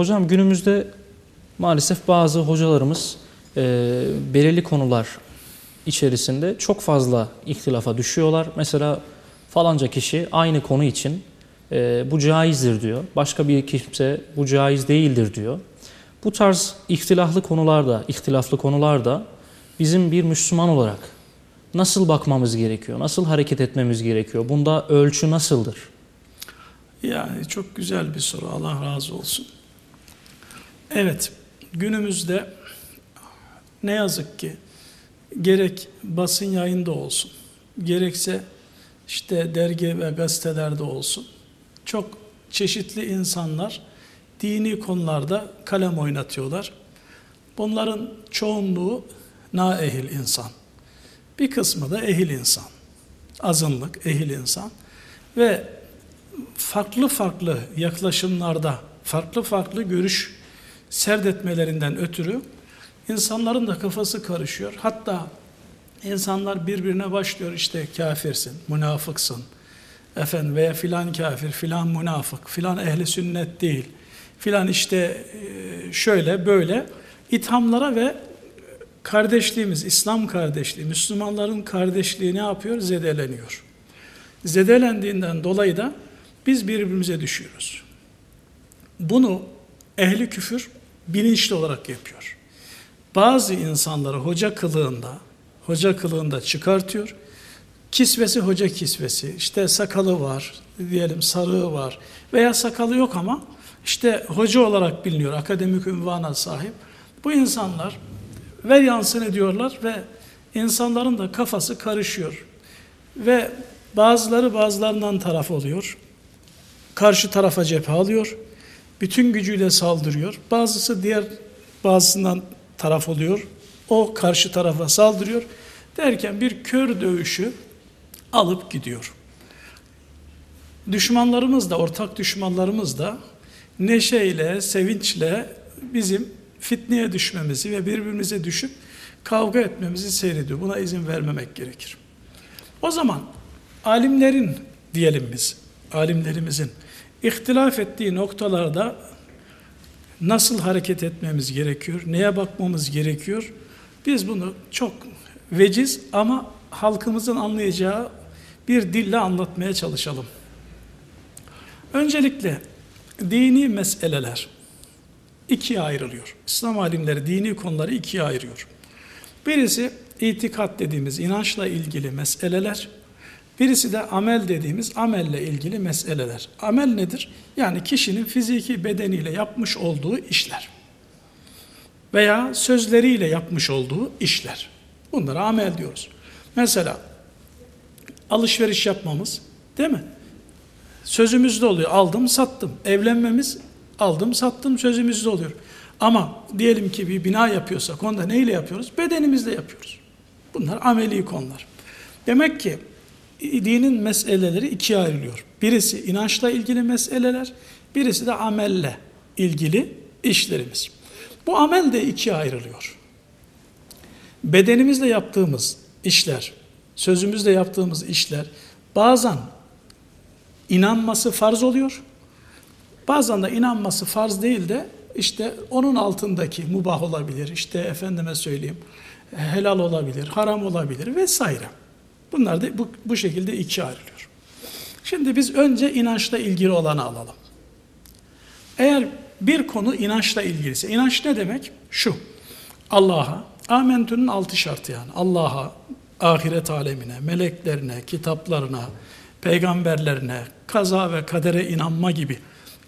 hocam günümüzde maalesef bazı hocalarımız e, belirli konular içerisinde çok fazla ihtilafa düşüyorlar. Mesela falanca kişi aynı konu için e, bu caizdir diyor. Başka bir kimse bu caiz değildir diyor. Bu tarz ihtilaflı konularda, ihtilaflı konularda bizim bir Müslüman olarak nasıl bakmamız gerekiyor? Nasıl hareket etmemiz gerekiyor? Bunda ölçü nasıldır? Yani çok güzel bir soru. Allah razı olsun. Evet, günümüzde ne yazık ki gerek basın yayında olsun, gerekse işte dergi ve gazetelerde olsun, çok çeşitli insanlar dini konularda kalem oynatıyorlar. Bunların çoğunluğu naehil insan. Bir kısmı da ehil insan. Azınlık, ehil insan. Ve farklı farklı yaklaşımlarda, farklı farklı görüş serdetmelerinden ötürü insanların da kafası karışıyor. Hatta insanlar birbirine başlıyor işte kafirsin, münafıksın, efendim veya filan kafir, filan münafık, filan ehli sünnet değil, filan işte e, şöyle böyle ithamlara ve kardeşliğimiz, İslam kardeşliği, Müslümanların kardeşliği ne yapıyor? Zedeleniyor. Zedelendiğinden dolayı da biz birbirimize düşüyoruz. Bunu ehli küfür bilinçli olarak yapıyor. Bazı insanları hoca kılığında, hoca kılığında çıkartıyor. Kisvesi hoca kisvesi, işte sakalı var, diyelim sarığı var veya sakalı yok ama işte hoca olarak biliniyor, akademik ünvana sahip. Bu insanlar ver yansın ediyorlar ve insanların da kafası karışıyor. Ve bazıları bazılarından taraf oluyor. Karşı tarafa cephe alıyor. Bütün gücüyle saldırıyor. Bazısı diğer bazısından taraf oluyor. O karşı tarafa saldırıyor. Derken bir kör dövüşü alıp gidiyor. Düşmanlarımız da, ortak düşmanlarımız da neşeyle, sevinçle bizim fitneye düşmemizi ve birbirimize düşüp kavga etmemizi seyrediyor. Buna izin vermemek gerekir. O zaman alimlerin diyelim biz, alimlerimizin ihtilaf ettiği noktalarda nasıl hareket etmemiz gerekiyor, neye bakmamız gerekiyor? Biz bunu çok veciz ama halkımızın anlayacağı bir dille anlatmaya çalışalım. Öncelikle dini meseleler ikiye ayrılıyor. İslam alimleri dini konuları ikiye ayırıyor. Birisi itikat dediğimiz inançla ilgili meseleler, birisi de amel dediğimiz amelle ilgili meseleler. Amel nedir? Yani kişinin fiziki bedeniyle yapmış olduğu işler veya sözleriyle yapmış olduğu işler. Bunlara amel diyoruz. Mesela alışveriş yapmamız değil mi? Sözümüzde oluyor. Aldım, sattım. Evlenmemiz aldım, sattım sözümüzde oluyor. Ama diyelim ki bir bina yapıyorsak onda neyle yapıyoruz? Bedenimizle yapıyoruz. Bunlar ameli konular. Demek ki dinin meseleleri ikiye ayrılıyor. Birisi inançla ilgili meseleler, birisi de amelle ilgili işlerimiz. Bu amel de ikiye ayrılıyor. Bedenimizle yaptığımız işler, sözümüzle yaptığımız işler bazen inanması farz oluyor. Bazen de inanması farz değil de işte onun altındaki mubah olabilir, işte efendime söyleyeyim helal olabilir, haram olabilir vesaire. Bunlar da bu, bu şekilde ikiye ayrılıyor. Şimdi biz önce inançla ilgili olanı alalım. Eğer bir konu inançla ilgiliyse, inanç ne demek? Şu, Allah'a, amentünün altı şartı yani, Allah'a, ahiret alemine, meleklerine, kitaplarına, peygamberlerine, kaza ve kadere inanma gibi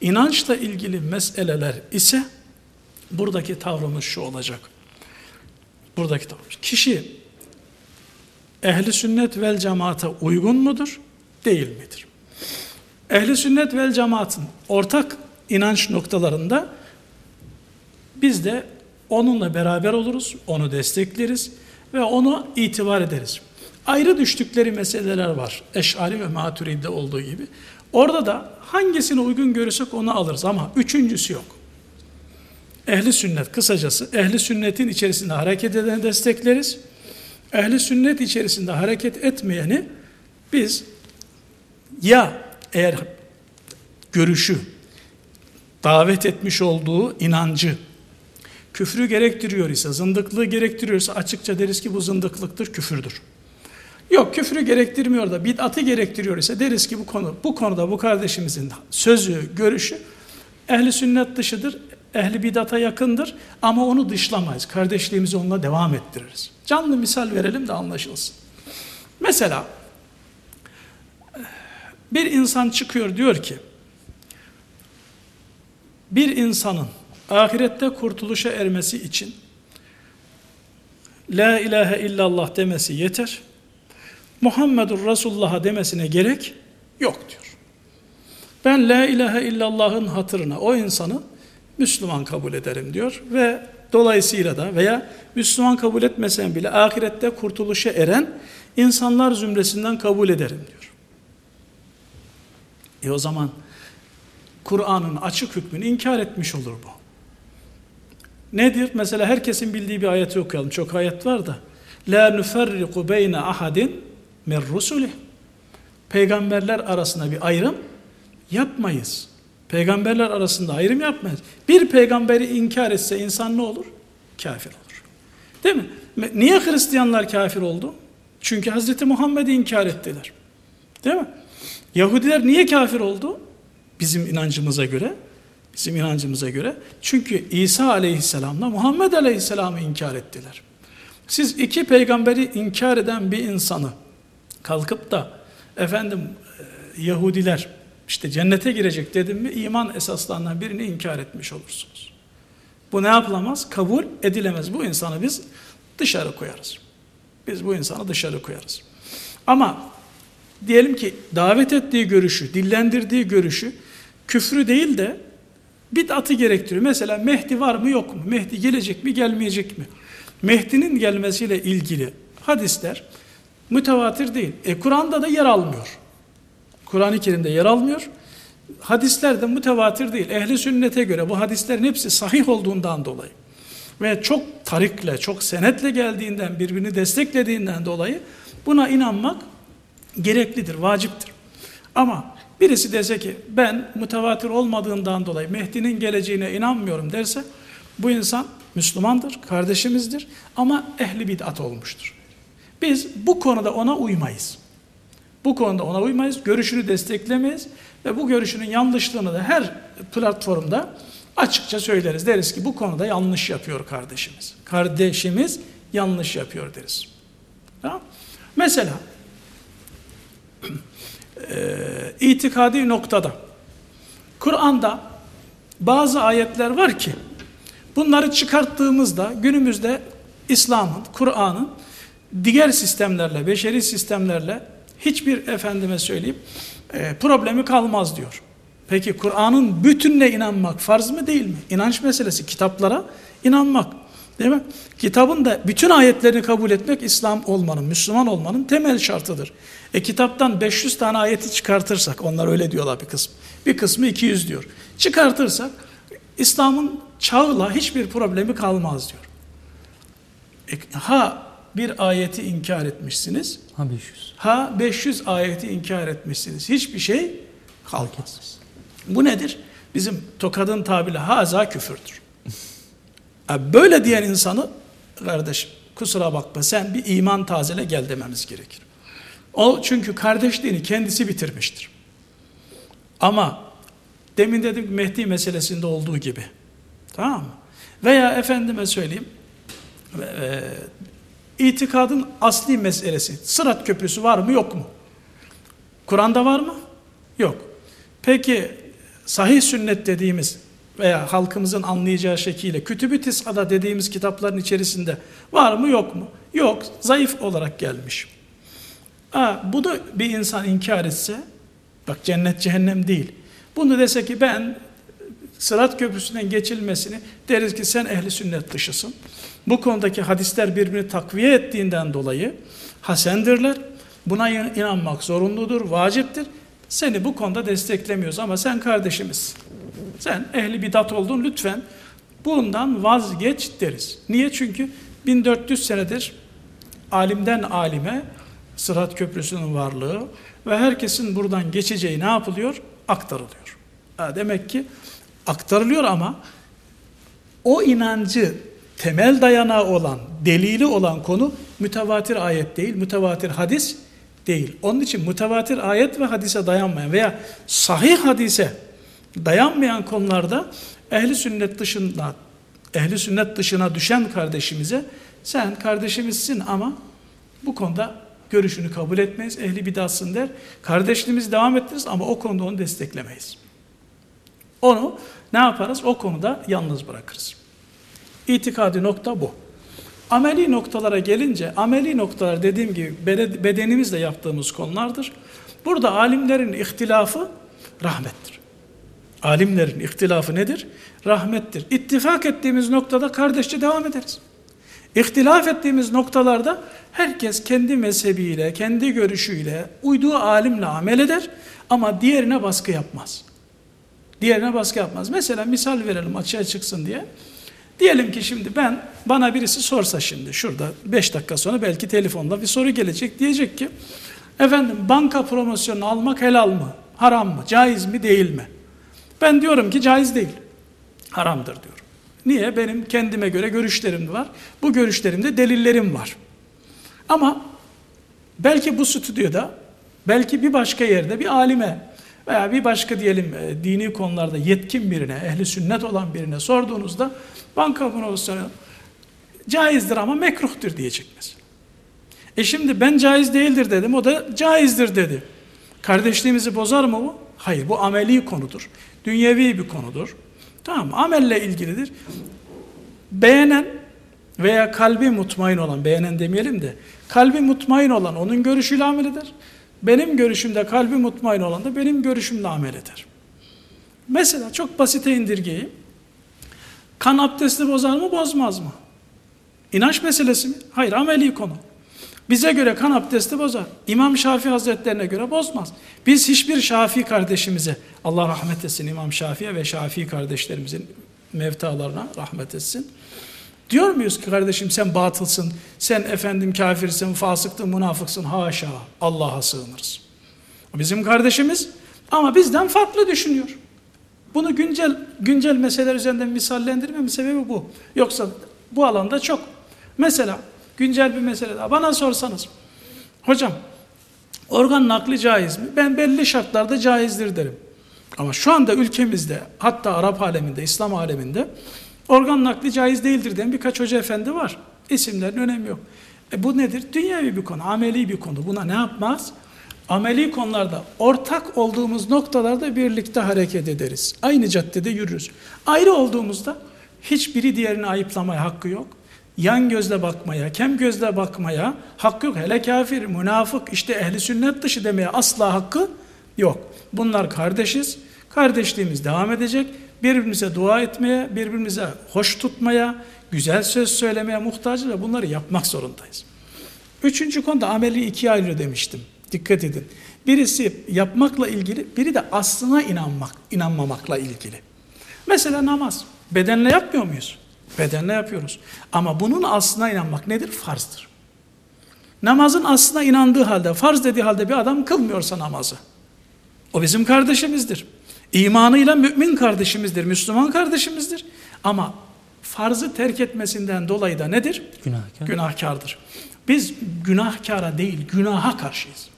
inançla ilgili meseleler ise buradaki tavrımız şu olacak. Buradaki tavrımız. Kişi ehli sünnet vel cemaate uygun mudur? Değil midir? Ehli sünnet vel cemaatın ortak inanç noktalarında biz de onunla beraber oluruz, onu destekleriz ve onu itibar ederiz. Ayrı düştükleri meseleler var. Eş'ari ve Maturidi'de olduğu gibi. Orada da hangisini uygun görürsek onu alırız ama üçüncüsü yok. Ehli sünnet kısacası ehli sünnetin içerisinde hareket edeni destekleriz. Ehli sünnet içerisinde hareket etmeyeni biz ya eğer görüşü davet etmiş olduğu inancı küfrü gerektiriyor ise, zındıklığı gerektiriyorsa açıkça deriz ki bu zındıklıktır, küfürdür. Yok küfrü gerektirmiyor da bid'atı gerektiriyor ise deriz ki bu konu bu konuda bu kardeşimizin sözü, görüşü ehli sünnet dışıdır, ehli bid'ata yakındır ama onu dışlamayız. Kardeşliğimizi onunla devam ettiririz. Canlı misal verelim de anlaşılsın. Mesela bir insan çıkıyor diyor ki bir insanın ahirette kurtuluşa ermesi için La ilahe illallah demesi yeter. Muhammedur Resulullah'a demesine gerek yok diyor. Ben la ilahe illallah'ın hatırına o insanı Müslüman kabul ederim diyor ve dolayısıyla da veya Müslüman kabul etmesen bile ahirette kurtuluşa eren insanlar zümresinden kabul ederim diyor. E o zaman Kur'an'ın açık hükmünü inkar etmiş olur bu. Nedir? Mesela herkesin bildiği bir ayeti okuyalım. Çok ayet var da. La nuferriku beyne ahadin min rusulih. Peygamberler arasında bir ayrım yapmayız. Peygamberler arasında ayrım yapmayız. Bir peygamberi inkar etse insan ne olur? Kafir olur. Değil mi? Niye Hristiyanlar kafir oldu? Çünkü Hz. Muhammed'i inkar ettiler. Değil mi? Yahudiler niye kafir oldu? Bizim inancımıza göre. Bizim inancımıza göre. Çünkü İsa aleyhisselamla Muhammed aleyhisselamı inkar ettiler. Siz iki peygamberi inkar eden bir insanı kalkıp da efendim e, Yahudiler işte cennete girecek dedim mi iman esaslarından birini inkar etmiş olursunuz. Bu ne yapılamaz? Kabul edilemez. Bu insanı biz dışarı koyarız. Biz bu insanı dışarı koyarız. Ama diyelim ki davet ettiği görüşü, dillendirdiği görüşü küfrü değil de bid'atı gerektiriyor. Mesela Mehdi var mı yok mu? Mehdi gelecek mi gelmeyecek mi? Mehdi'nin gelmesiyle ilgili hadisler mütevatir değil. E Kur'an'da da yer almıyor. Kur'an-ı Kerim'de yer almıyor. Hadisler de mütevatir değil. Ehli sünnete göre bu hadislerin hepsi sahih olduğundan dolayı ve çok tarikle, çok senetle geldiğinden, birbirini desteklediğinden dolayı buna inanmak gereklidir, vaciptir. Ama birisi dese ki ben mütevatir olmadığından dolayı Mehdi'nin geleceğine inanmıyorum derse bu insan Müslümandır, kardeşimizdir ama ehli bid'at olmuştur. Biz bu konuda ona uymayız. Bu konuda ona uymayız, görüşünü desteklemeyiz ve bu görüşünün yanlışlığını da her platformda açıkça söyleriz. Deriz ki bu konuda yanlış yapıyor kardeşimiz. Kardeşimiz yanlış yapıyor deriz. Tamam? Mesela e, itikadi noktada Kur'an'da bazı ayetler var ki bunları çıkarttığımızda günümüzde İslam'ın, Kur'an'ın diğer sistemlerle, beşeri sistemlerle hiçbir efendime söyleyeyim e, problemi kalmaz diyor. Peki Kur'an'ın bütününe inanmak farz mı değil mi? İnanç meselesi kitaplara inanmak. Değil mi? Kitabın da bütün ayetlerini kabul etmek İslam olmanın, Müslüman olmanın temel şartıdır. E kitaptan 500 tane ayeti çıkartırsak, onlar öyle diyorlar bir kısmı. Bir kısmı 200 diyor. Çıkartırsak İslam'ın çağla hiçbir problemi kalmaz diyor. E, ha bir ayeti inkar etmişsiniz. Ha 500. Ha 500 ayeti inkar etmişsiniz. Hiçbir şey kalmaz. Bu nedir? Bizim tokadın tabiriyle haza küfürdür. Böyle diyen insanı kardeşim kusura bakma sen bir iman tazele gel dememiz gerekir. O çünkü kardeşliğini kendisi bitirmiştir. Ama demin dedim Mehdi meselesinde olduğu gibi. Tamam mı? Veya efendime söyleyeyim e, itikadın asli meselesi. Sırat köprüsü var mı yok mu? Kur'an'da var mı? Yok. Peki sahih sünnet dediğimiz veya halkımızın anlayacağı şekilde kütüb-i tisada dediğimiz kitapların içerisinde var mı yok mu? Yok. Zayıf olarak gelmiş. Ha, bu da bir insan inkar etse bak cennet cehennem değil. Bunu dese ki ben Sırat Köprüsü'nden geçilmesini deriz ki sen ehli sünnet dışısın. Bu konudaki hadisler birbirini takviye ettiğinden dolayı hasendirler. Buna inanmak zorunludur, vaciptir. Seni bu konuda desteklemiyoruz ama sen kardeşimiz. Sen ehli bidat oldun lütfen bundan vazgeç deriz. Niye? Çünkü 1400 senedir alimden alime Sırat Köprüsü'nün varlığı ve herkesin buradan geçeceği ne yapılıyor? Aktarılıyor. Demek ki aktarılıyor ama o inancı temel dayanağı olan, delili olan konu mütevatir ayet değil, mütevatir hadis değil. Onun için mütevatir ayet ve hadise dayanmayan veya sahih hadise dayanmayan konularda ehli sünnet dışında ehli sünnet dışına düşen kardeşimize sen kardeşimizsin ama bu konuda görüşünü kabul etmeyiz. Ehli bidatsın der. Kardeşliğimizi devam ettiririz ama o konuda onu desteklemeyiz. Onu ne yaparız? O konuda yalnız bırakırız. İtikadi nokta bu. Ameli noktalara gelince, ameli noktalar dediğim gibi bedenimizle yaptığımız konulardır. Burada alimlerin ihtilafı rahmettir. Alimlerin ihtilafı nedir? Rahmettir. İttifak ettiğimiz noktada kardeşçe devam ederiz. İhtilaf ettiğimiz noktalarda herkes kendi mezhebiyle, kendi görüşüyle, uyduğu alimle amel eder ama diğerine baskı yapmaz. Diğerine baskı yapmaz. Mesela misal verelim açığa çıksın diye. Diyelim ki şimdi ben, bana birisi sorsa şimdi şurada 5 dakika sonra belki telefonda bir soru gelecek. Diyecek ki, efendim banka promosyonu almak helal mı? Haram mı? Caiz mi? Değil mi? Ben diyorum ki caiz değil. Haramdır diyorum. Niye? Benim kendime göre görüşlerim var. Bu görüşlerimde delillerim var. Ama belki bu stüdyoda, belki bir başka yerde bir alime veya bir başka diyelim e, dini konularda yetkin birine, ehli sünnet olan birine sorduğunuzda banka promosyonu caizdir ama mekruhtur diyecek mesela. E şimdi ben caiz değildir dedim, o da caizdir dedi. Kardeşliğimizi bozar mı bu? Hayır, bu ameli konudur. Dünyevi bir konudur. Tamam Amelle ilgilidir. Beğenen veya kalbi mutmain olan, beğenen demeyelim de, kalbi mutmain olan onun görüşüyle amel eder. Benim görüşümde kalbi mutmain olan da benim görüşümle amel eder. Mesela çok basite indirgeyim. Kan abdesti bozar mı bozmaz mı? İnanç meselesi mi? Hayır ameli konu. Bize göre kan abdesti bozar. İmam Şafii Hazretlerine göre bozmaz. Biz hiçbir Şafii kardeşimize, Allah rahmet etsin İmam Şafii'ye ve Şafii kardeşlerimizin mevtalarına rahmet etsin. Diyor muyuz ki kardeşim sen batılsın, sen efendim kafirsin, fasıktın, münafıksın, haşa Allah'a sığınırız. Bizim kardeşimiz ama bizden farklı düşünüyor. Bunu güncel güncel meseleler üzerinden misallendirmemin sebebi bu. Yoksa bu alanda çok. Mesela güncel bir mesele daha. Bana sorsanız, hocam organ nakli caiz mi? Ben belli şartlarda caizdir derim. Ama şu anda ülkemizde, hatta Arap aleminde, İslam aleminde organ nakli caiz değildir diyen birkaç hoca efendi var. İsimlerin önemi yok. E bu nedir? Dünyevi bir konu, ameli bir konu. Buna ne yapmaz? Ameli konularda ortak olduğumuz noktalarda birlikte hareket ederiz. Aynı caddede yürürüz. Ayrı olduğumuzda hiçbiri diğerini ayıplamaya hakkı yok. Yan gözle bakmaya, kem gözle bakmaya hakkı yok. Hele kafir, münafık, işte ehli sünnet dışı demeye asla hakkı yok. Bunlar kardeşiz. Kardeşliğimiz devam edecek. Birbirimize dua etmeye, birbirimize hoş tutmaya, güzel söz söylemeye muhtacız ve bunları yapmak zorundayız. Üçüncü konuda ameli ikiye ayrı demiştim. Dikkat edin. Birisi yapmakla ilgili, biri de aslına inanmak, inanmamakla ilgili. Mesela namaz. Bedenle yapmıyor muyuz? Bedenle yapıyoruz. Ama bunun aslına inanmak nedir? Farzdır. Namazın aslına inandığı halde, farz dediği halde bir adam kılmıyorsa namazı. O bizim kardeşimizdir. İmanıyla mümin kardeşimizdir, Müslüman kardeşimizdir. Ama farzı terk etmesinden dolayı da nedir? Günahkar. Günahkardır. Biz günahkara değil, günaha karşıyız.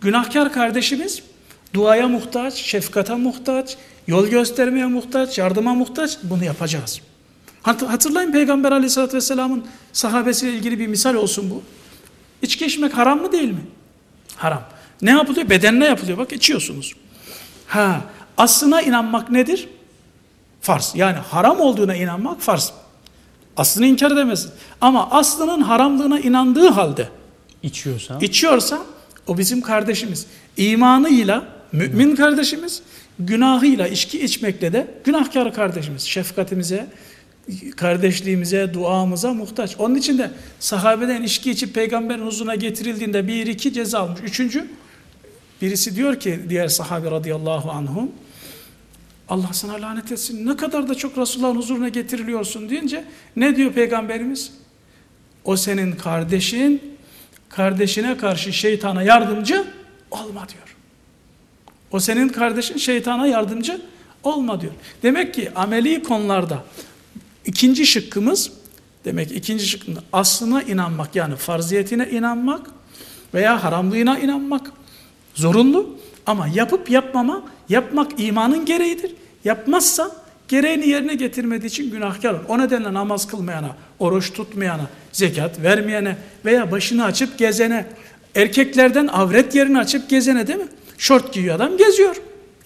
Günahkar kardeşimiz duaya muhtaç, şefkata muhtaç, yol göstermeye muhtaç, yardıma muhtaç. Bunu yapacağız. Hatırlayın Peygamber aleyhissalatü vesselamın sahabesiyle ilgili bir misal olsun bu. İçki içmek haram mı değil mi? Haram. Ne yapılıyor? Bedenle yapılıyor. Bak içiyorsunuz. Ha, aslına inanmak nedir? Farz. Yani haram olduğuna inanmak farz. Aslını inkar edemezsin. Ama aslının haramlığına inandığı halde içiyorsa, içiyorsa o bizim kardeşimiz. İmanıyla mümin kardeşimiz, günahıyla içki içmekle de günahkar kardeşimiz. Şefkatimize, kardeşliğimize, duamıza muhtaç. Onun için de sahabeden içki içip peygamberin huzuruna getirildiğinde bir iki ceza almış. Üçüncü, birisi diyor ki diğer sahabe radıyallahu anhum, Allah sana lanet etsin ne kadar da çok Resulullah'ın huzuruna getiriliyorsun deyince ne diyor peygamberimiz? O senin kardeşin, kardeşine karşı şeytana yardımcı olma diyor. O senin kardeşin şeytana yardımcı Olma diyor. Demek ki ameli konularda ikinci şıkkımız demek ikinci şıkkında aslına inanmak yani farziyetine inanmak veya haramlığına inanmak zorunlu ama yapıp yapmama yapmak imanın gereğidir. Yapmazsa gereğini yerine getirmediği için günahkar olur. O nedenle namaz kılmayana, oruç tutmayana, zekat vermeyene veya başını açıp gezene, erkeklerden avret yerini açıp gezene değil mi? Şort giyiyor adam geziyor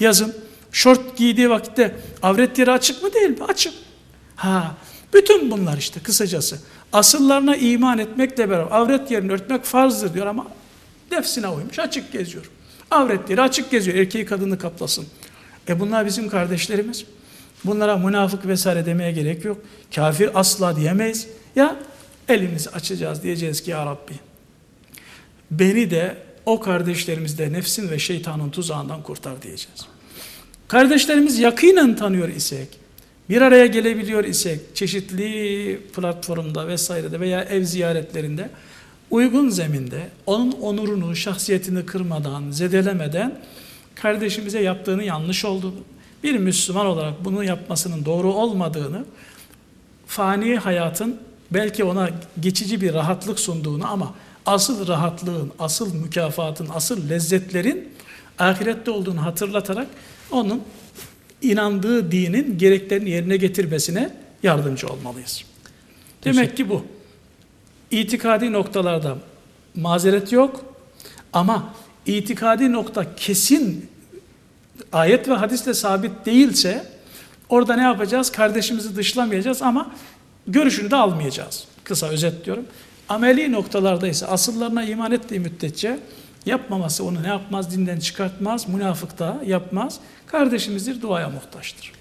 yazın. Şort giydiği vakitte avret yeri açık mı değil mi? Açık. Ha, bütün bunlar işte kısacası. Asıllarına iman etmekle beraber avret yerini örtmek farzdır diyor ama nefsine uymuş açık geziyor. Avret yeri açık geziyor erkeği kadını kaplasın. E bunlar bizim kardeşlerimiz. Bunlara münafık vesaire demeye gerek yok. Kafir asla diyemeyiz. Ya elimizi açacağız diyeceğiz ki ya Rabbi beni de o kardeşlerimiz de nefsin ve şeytanın tuzağından kurtar diyeceğiz. Kardeşlerimiz yakinen tanıyor isek, bir araya gelebiliyor isek, çeşitli platformda vesairede veya ev ziyaretlerinde uygun zeminde onun onurunu, şahsiyetini kırmadan, zedelemeden kardeşimize yaptığını yanlış olduğunu, bir Müslüman olarak bunu yapmasının doğru olmadığını, fani hayatın belki ona geçici bir rahatlık sunduğunu ama asıl rahatlığın, asıl mükafatın, asıl lezzetlerin ahirette olduğunu hatırlatarak onun inandığı dinin gereklerini yerine getirmesine yardımcı olmalıyız. Demek ki bu. İtikadi noktalarda mazeret yok ama itikadi nokta kesin ayet ve hadisle sabit değilse orada ne yapacağız? Kardeşimizi dışlamayacağız ama görüşünü de almayacağız. Kısa özet diyorum. Ameli noktalarda ise asıllarına iman ettiği müddetçe yapmaması onu ne yapmaz? Dinden çıkartmaz. Münafık da yapmaz. Kardeşimizdir duaya muhtaçtır.